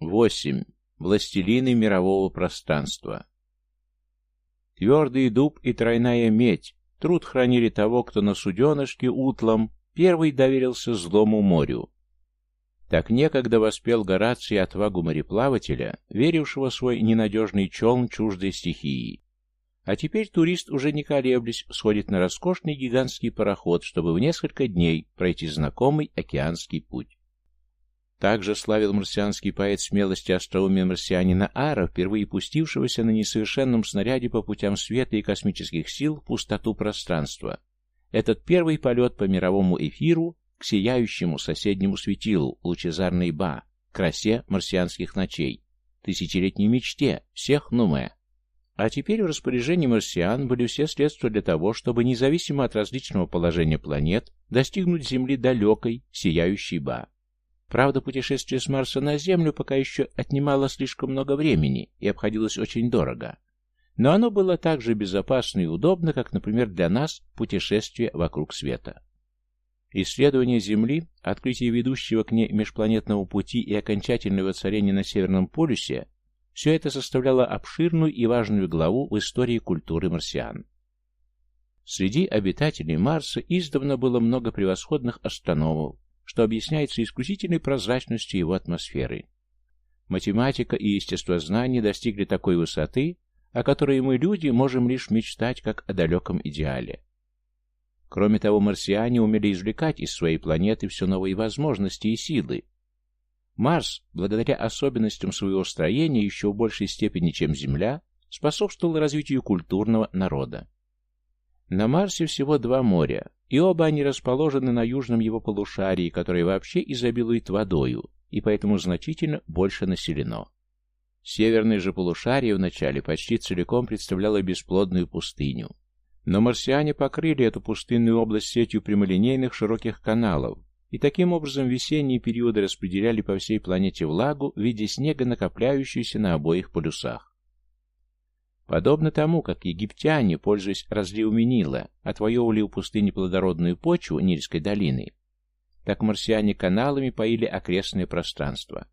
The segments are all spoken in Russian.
8. Властелины мирового пространства. Твердый дуб и тройная медь труд хранили того, кто на суденышке утлом первый доверился злому морю. Так некогда воспел Гораций отвагу мореплавателя, верившего в свой ненадежный челн чуждой стихии. А теперь турист, уже не колеблясь, сходит на роскошный гигантский пароход, чтобы в несколько дней пройти знакомый океанский путь. Также славил марсианский поэт смелости остроумия марсианина Ара, впервые пустившегося на несовершенном снаряде по путям света и космических сил в пустоту пространства. Этот первый полет по мировому эфиру к сияющему соседнему светилу, лучезарной Ба, красе марсианских ночей, тысячелетней мечте всех Нуме. А теперь в распоряжении марсиан были все средства для того, чтобы, независимо от различного положения планет, достигнуть Земли далекой, сияющей Ба. Правда, путешествие с Марса на Землю пока еще отнимало слишком много времени и обходилось очень дорого. Но оно было так же безопасно и удобно, как, например, для нас путешествие вокруг света. Исследование Земли, открытие ведущего к ней межпланетного пути и окончательное воцарение на Северном полюсе – все это составляло обширную и важную главу в истории культуры марсиан. Среди обитателей Марса издавна было много превосходных астрономов, что объясняется исключительной прозрачностью его атмосферы. Математика и естествознание достигли такой высоты, о которой мы, люди, можем лишь мечтать, как о далеком идеале. Кроме того, марсиане умели извлекать из своей планеты все новые возможности и силы. Марс, благодаря особенностям своего строения еще в большей степени, чем Земля, способствовал развитию культурного народа. На Марсе всего два моря, и оба они расположены на южном его полушарии, которое вообще изобилует водою, и поэтому значительно больше населено. Северное же полушарие вначале почти целиком представляло бесплодную пустыню. Но марсиане покрыли эту пустынную область сетью прямолинейных широких каналов, и таким образом весенние периоды распределяли по всей планете влагу в виде снега, накопляющуюся на обоих полюсах. Подобно тому, как египтяне, пользуясь разливами Нила, отвоевывали у пустыни плодородную почву Нильской долины, так марсиане каналами поили окрестное пространство.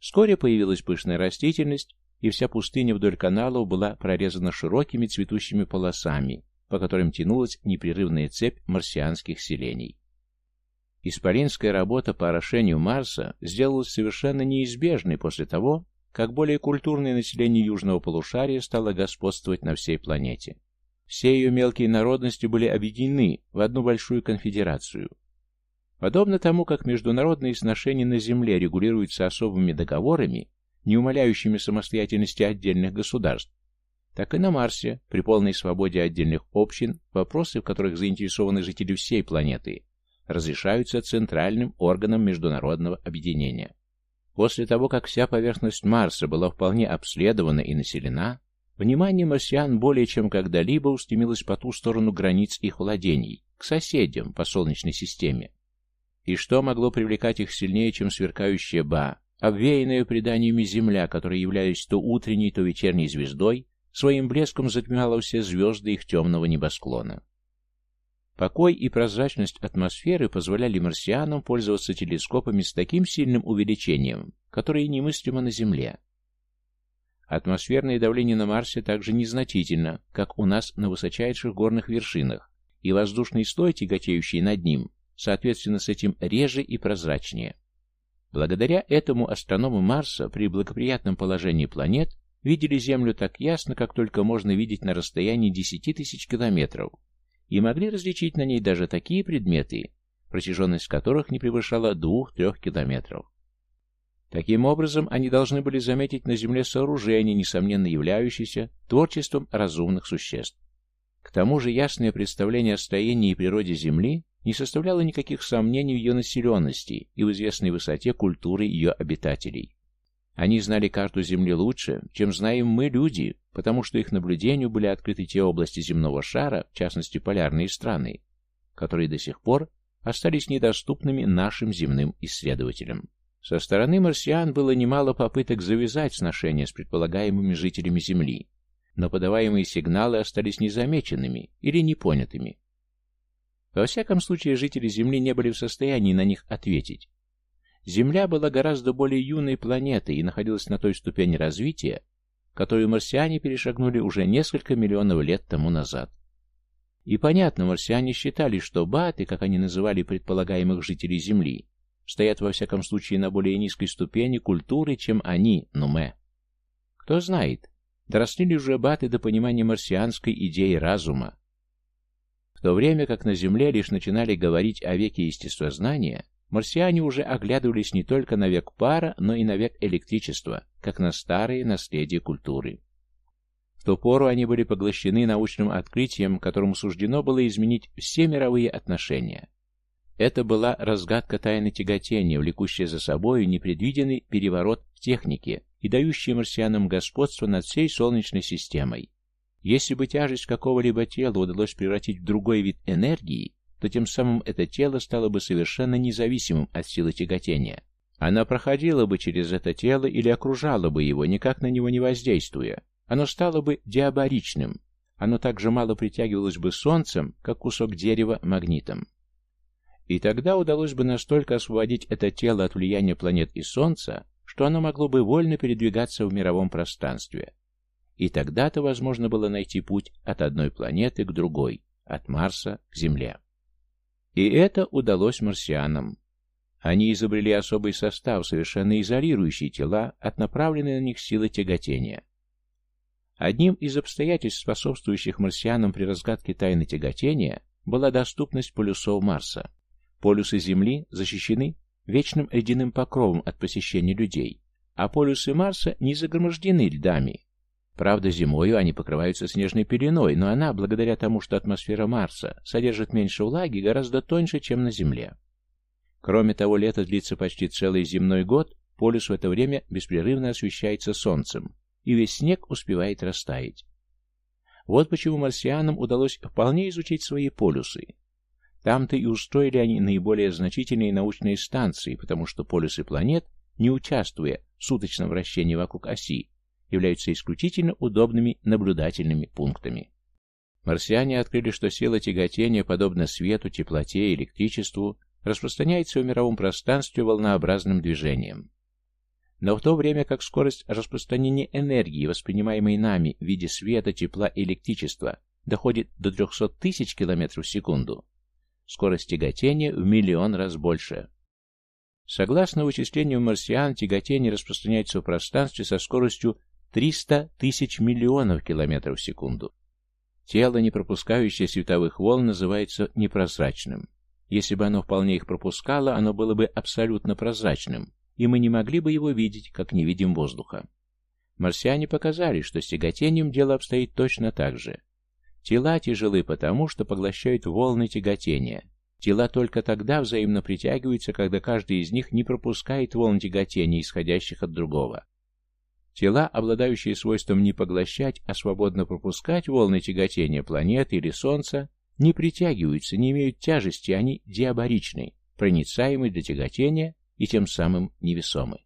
Вскоре появилась пышная растительность, и вся пустыня вдоль каналов была прорезана широкими цветущими полосами, по которым тянулась непрерывная цепь марсианских селений. Исполинская работа по орошению Марса сделалась совершенно неизбежной после того, как более культурное население южного полушария стало господствовать на всей планете. Все ее мелкие народности были объединены в одну большую конфедерацию. Подобно тому, как международные сношения на Земле регулируются особыми договорами, не умаляющими самостоятельности отдельных государств, так и на Марсе, при полной свободе отдельных общин, вопросы, в которых заинтересованы жители всей планеты, разрешаются центральным органом международного объединения. После того, как вся поверхность Марса была вполне обследована и населена, внимание марсиан более чем когда-либо устремилось по ту сторону границ их владений, к соседям по Солнечной системе. И что могло привлекать их сильнее, чем сверкающая Ба, обвеянная преданиями Земля, которая, являясь то утренней, то вечерней звездой, своим блеском затмевала все звезды их темного небосклона. Покой и прозрачность атмосферы позволяли марсианам пользоваться телескопами с таким сильным увеличением, которое немыслимо на Земле. Атмосферное давление на Марсе также незначительно, как у нас на высочайших горных вершинах, и воздушный слой, тяготеющий над ним, соответственно с этим реже и прозрачнее. Благодаря этому астрономы Марса при благоприятном положении планет видели Землю так ясно, как только можно видеть на расстоянии 10 тысяч километров, и могли различить на ней даже такие предметы, протяженность которых не превышала двух-трех километров. Таким образом, они должны были заметить на Земле сооружение, несомненно являющееся творчеством разумных существ. К тому же ясное представление о строении и природе Земли не составляло никаких сомнений в ее населенности и в известной высоте культуры ее обитателей. Они знали карту Земли лучше, чем знаем мы, люди, потому что их наблюдению были открыты те области земного шара, в частности полярные страны, которые до сих пор остались недоступными нашим земным исследователям. Со стороны марсиан было немало попыток завязать сношения с предполагаемыми жителями Земли, но подаваемые сигналы остались незамеченными или непонятыми. Во всяком случае, жители Земли не были в состоянии на них ответить. Земля была гораздо более юной планетой и находилась на той ступени развития, которую марсиане перешагнули уже несколько миллионов лет тому назад. И понятно, марсиане считали, что баты, как они называли предполагаемых жителей Земли, стоят во всяком случае на более низкой ступени культуры, чем они, Нуме. Кто знает, доросли ли уже баты до понимания марсианской идеи разума. В то время как на Земле лишь начинали говорить о веке естествознания, марсиане уже оглядывались не только на век пара, но и на век электричества, как на старые наследия культуры. В ту пору они были поглощены научным открытием, которому суждено было изменить все мировые отношения. Это была разгадка тайны тяготения, влекущая за собой непредвиденный переворот в технике и дающая марсианам господство над всей Солнечной системой. Если бы тяжесть какого-либо тела удалось превратить в другой вид энергии, то тем самым это тело стало бы совершенно независимым от силы тяготения. Она проходила бы через это тело или окружала бы его, никак на него не воздействуя. Оно стало бы диабаричным. Оно также мало притягивалось бы солнцем, как кусок дерева магнитом. И тогда удалось бы настолько освободить это тело от влияния планет и Солнца, что оно могло бы вольно передвигаться в мировом пространстве. И тогда-то возможно было найти путь от одной планеты к другой, от Марса к Земле. И это удалось марсианам. Они изобрели особый состав, совершенно изолирующий тела от направленной на них силы тяготения. Одним из обстоятельств, способствующих марсианам при разгадке тайны тяготения, была доступность полюсов Марса. Полюсы Земли защищены вечным ледяным покровом от посещения людей, а полюсы Марса не загромождены льдами. Правда, зимою они покрываются снежной пеленой, но она, благодаря тому, что атмосфера Марса содержит меньше влаги, гораздо тоньше, чем на Земле. Кроме того, лето длится почти целый земной год, полюс в это время беспрерывно освещается солнцем, и весь снег успевает растаять. Вот почему марсианам удалось вполне изучить свои полюсы, там-то и устроили они наиболее значительные научные станции, потому что полюсы планет, не участвуя в суточном вращении вокруг оси, являются исключительно удобными наблюдательными пунктами. Марсиане открыли, что сила тяготения, подобно свету, теплоте и электричеству, распространяется в мировом пространстве волнообразным движением. Но в то время как скорость распространения энергии, воспринимаемой нами в виде света, тепла и электричества, доходит до 300 тысяч километров в секунду, Скорость тяготения в миллион раз больше. Согласно вычислению марсиан, тяготение распространяется в пространстве со скоростью 300 тысяч миллионов километров в секунду. Тело, не пропускающее световых волн, называется непрозрачным. Если бы оно вполне их пропускало, оно было бы абсолютно прозрачным, и мы не могли бы его видеть, как не видим воздуха. Марсиане показали, что с тяготением дело обстоит точно так же. Тела тяжелы потому, что поглощают волны тяготения. Тела только тогда взаимно притягиваются, когда каждый из них не пропускает волн тяготения, исходящих от другого. Тела, обладающие свойством не поглощать, а свободно пропускать волны тяготения планеты или Солнца, не притягиваются, не имеют тяжести, они диабаричны, проницаемы для тяготения и тем самым невесомы.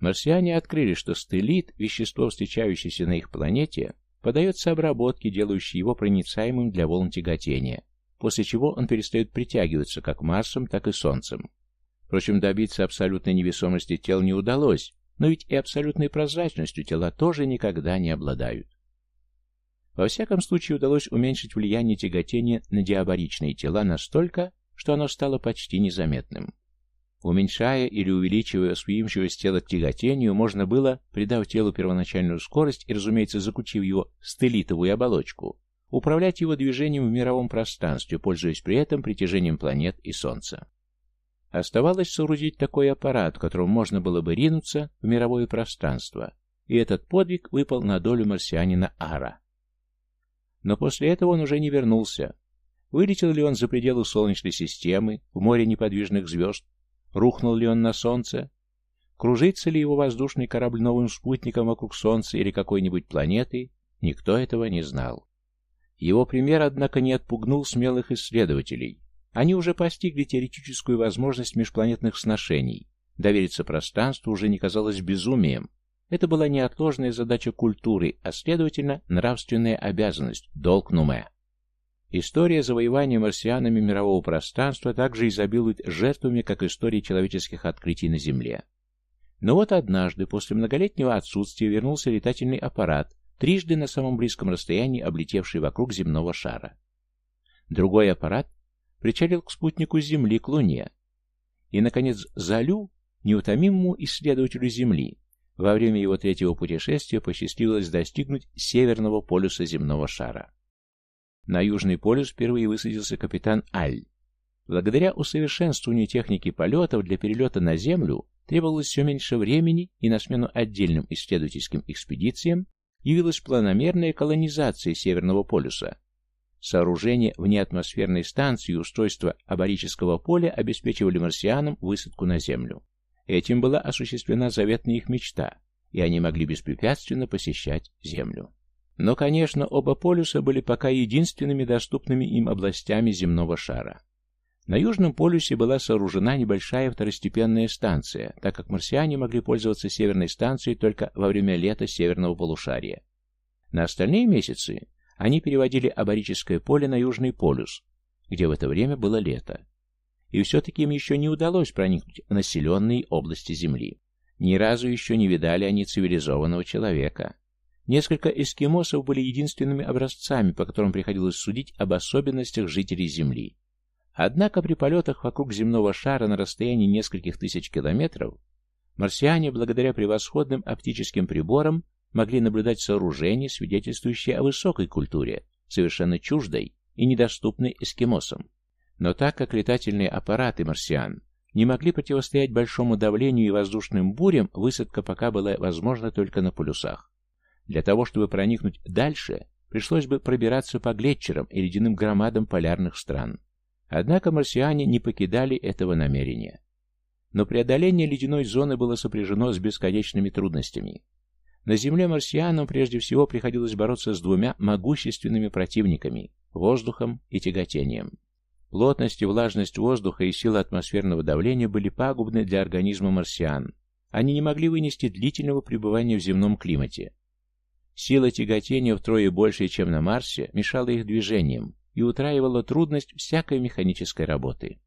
Марсиане открыли, что стелит, вещество, встречающееся на их планете, подается обработке, делающей его проницаемым для волн тяготения, после чего он перестает притягиваться как Марсом, так и Солнцем. Впрочем, добиться абсолютной невесомости тел не удалось, но ведь и абсолютной прозрачностью тела тоже никогда не обладают. Во всяком случае, удалось уменьшить влияние тяготения на диабаричные тела настолько, что оно стало почти незаметным. Уменьшая или увеличивая восприимчивость тела к тяготению, можно было, придав телу первоначальную скорость и, разумеется, закутив его стелитовую оболочку, управлять его движением в мировом пространстве, пользуясь при этом притяжением планет и Солнца. Оставалось соорудить такой аппарат, которым можно было бы ринуться в мировое пространство, и этот подвиг выпал на долю марсианина Ара. Но после этого он уже не вернулся. Вылетел ли он за пределы Солнечной системы, в море неподвижных звезд, Рухнул ли он на Солнце? Кружится ли его воздушный корабль новым спутником вокруг Солнца или какой-нибудь планеты? Никто этого не знал. Его пример, однако, не отпугнул смелых исследователей. Они уже постигли теоретическую возможность межпланетных сношений. Довериться пространству уже не казалось безумием. Это была неотложная задача культуры, а следовательно, нравственная обязанность, долг Нуме. История завоевания марсианами мирового пространства также изобилует жертвами, как история человеческих открытий на Земле. Но вот однажды, после многолетнего отсутствия, вернулся летательный аппарат, трижды на самом близком расстоянии облетевший вокруг земного шара. Другой аппарат причалил к спутнику Земли, к Луне. И, наконец, Залю, неутомимому исследователю Земли, во время его третьего путешествия посчастливилось достигнуть северного полюса земного шара. На Южный полюс впервые высадился капитан Аль. Благодаря усовершенствованию техники полетов для перелета на Землю требовалось все меньше времени, и на смену отдельным исследовательским экспедициям явилась планомерная колонизация Северного полюса. Сооружение внеатмосферной станции и устройство аборического поля обеспечивали марсианам высадку на Землю. Этим была осуществлена заветная их мечта, и они могли беспрепятственно посещать Землю. Но, конечно, оба полюса были пока единственными доступными им областями земного шара. На Южном полюсе была сооружена небольшая второстепенная станция, так как марсиане могли пользоваться северной станцией только во время лета северного полушария. На остальные месяцы они переводили аборическое поле на Южный полюс, где в это время было лето. И все-таки им еще не удалось проникнуть в населенные области Земли. Ни разу еще не видали они цивилизованного человека. Несколько эскимосов были единственными образцами, по которым приходилось судить об особенностях жителей Земли. Однако при полетах вокруг земного шара на расстоянии нескольких тысяч километров марсиане, благодаря превосходным оптическим приборам, могли наблюдать сооружения, свидетельствующие о высокой культуре, совершенно чуждой и недоступной эскимосам. Но так как летательные аппараты марсиан не могли противостоять большому давлению и воздушным бурям, высадка пока была возможна только на полюсах. Для того, чтобы проникнуть дальше, пришлось бы пробираться по глетчерам и ледяным громадам полярных стран. Однако марсиане не покидали этого намерения. Но преодоление ледяной зоны было сопряжено с бесконечными трудностями. На Земле марсианам прежде всего приходилось бороться с двумя могущественными противниками – воздухом и тяготением. Плотность и влажность воздуха и сила атмосферного давления были пагубны для организма марсиан. Они не могли вынести длительного пребывания в земном климате. Сила тяготения втрое больше, чем на Марсе, мешала их движениям, и утраивала трудность всякой механической работы.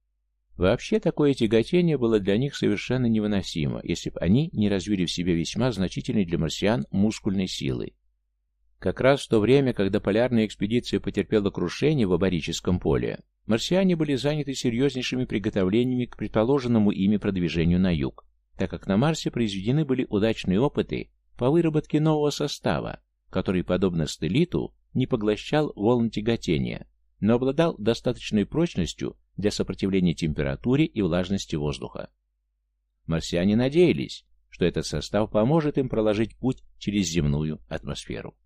Вообще, такое тяготение было для них совершенно невыносимо, если бы они не развили в себе весьма значительной для марсиан мускульной силы. Как раз в то время, когда полярная экспедиция потерпела крушение в аборическом поле, марсиане были заняты серьезнейшими приготовлениями к предположенному ими продвижению на юг, так как на Марсе произведены были удачные опыты по выработке нового состава, который, подобно стелиту, не поглощал волн тяготения, но обладал достаточной прочностью для сопротивления температуре и влажности воздуха. Марсиане надеялись, что этот состав поможет им проложить путь через земную атмосферу.